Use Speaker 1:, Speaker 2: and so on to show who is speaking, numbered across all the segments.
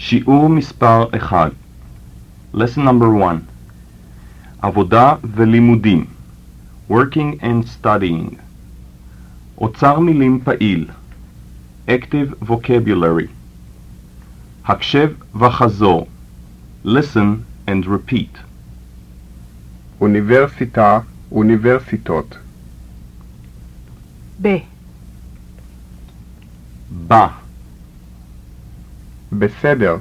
Speaker 1: שיעור מספר 1 Lesson number 1 עבודה ולימודים. Working and Studying. אוצר מילים פעיל. Active Vocabulary. הקשב וחזור. Listen and repeat.
Speaker 2: אוניברסיטה, אוניברסיטות.
Speaker 3: ב,
Speaker 1: בא,
Speaker 2: בסדר,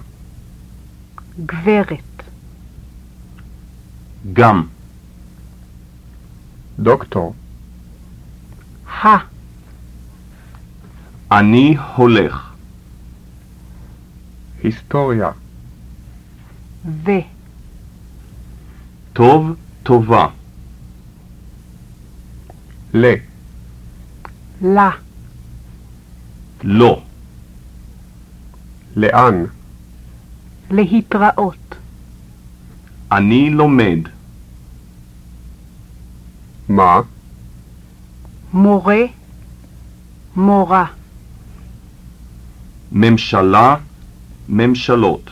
Speaker 3: גברת,
Speaker 1: גם,
Speaker 2: דוקטור,
Speaker 3: ה,
Speaker 1: אני הולך,
Speaker 2: היסטוריה,
Speaker 3: ו,
Speaker 1: טוב, טובה,
Speaker 2: ל,
Speaker 3: לה,
Speaker 1: לא,
Speaker 2: לאן,
Speaker 3: להתראות,
Speaker 1: אני לומד,
Speaker 2: מה,
Speaker 3: מורה, מורה,
Speaker 1: ממשלה, ממשלות,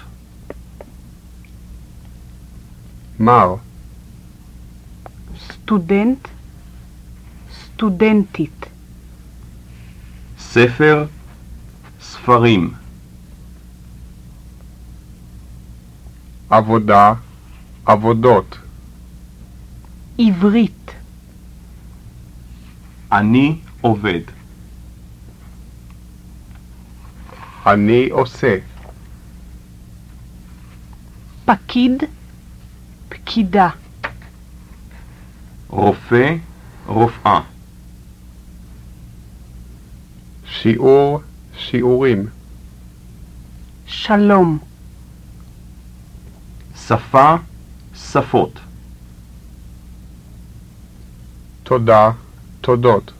Speaker 2: מר,
Speaker 3: סטודנט, סטודנטית,
Speaker 1: ספר, ספרים,
Speaker 2: עבודה, עבודות,
Speaker 3: עברית,
Speaker 1: אני עובד,
Speaker 2: אני עושה,
Speaker 3: פקיד, פקידה,
Speaker 1: רופא, רופאה,
Speaker 2: שיעור, שיעורים,
Speaker 3: שלום,
Speaker 1: שפה, שפות,
Speaker 2: תודה, תודות,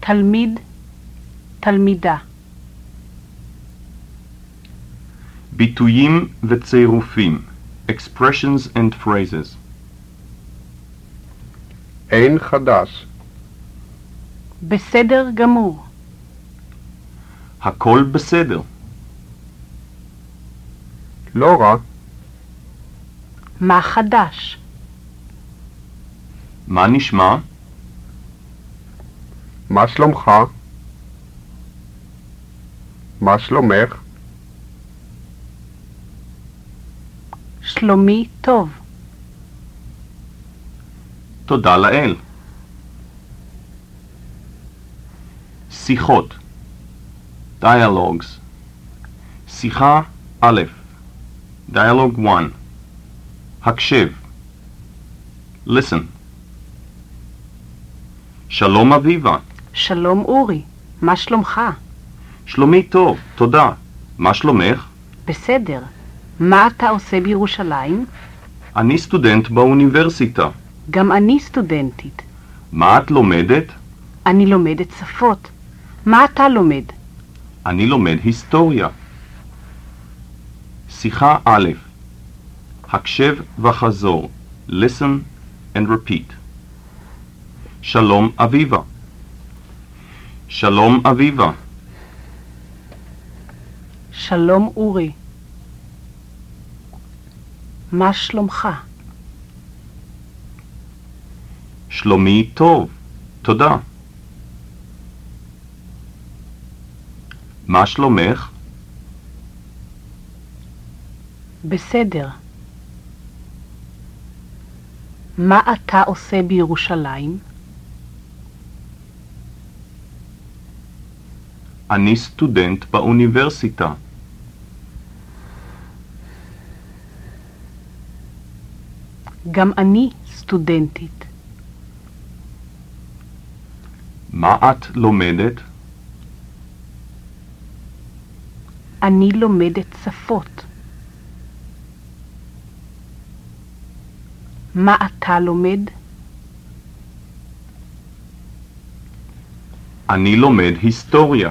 Speaker 3: תלמיד, תלמידה,
Speaker 1: ביטויים וצירופים, expressions and phrases,
Speaker 2: אין חדש,
Speaker 3: בסדר גמור,
Speaker 1: הכל בסדר,
Speaker 2: לא רע,
Speaker 3: מה חדש,
Speaker 1: מה נשמע?
Speaker 2: מה שלומך? מה שלומך?
Speaker 3: שלומי טוב,
Speaker 1: תודה לאל. שיחות dialogues שיחה א' dialogue 1 הקשב listen שלום אביבה,
Speaker 3: שלום אורי, מה שלומך?
Speaker 1: שלומי טוב, תודה. מה שלומך?
Speaker 3: בסדר. מה אתה עושה בירושלים?
Speaker 1: אני סטודנט באוניברסיטה.
Speaker 3: גם אני סטודנטית.
Speaker 1: מה את לומדת?
Speaker 3: אני לומדת שפות. מה אתה לומד?
Speaker 1: אני לומד היסטוריה. שיחה א' הקשב וחזור listen and repeat שלום אביבה שלום אביבה
Speaker 3: שלום אורי. מה שלומך?
Speaker 1: שלומי טוב, תודה. מה שלומך?
Speaker 3: בסדר. מה אתה עושה בירושלים?
Speaker 1: אני סטודנט באוניברסיטה.
Speaker 3: גם אני סטודנטית.
Speaker 1: מה את לומדת?
Speaker 3: אני לומדת שפות. מה אתה לומד?
Speaker 1: אני לומד היסטוריה.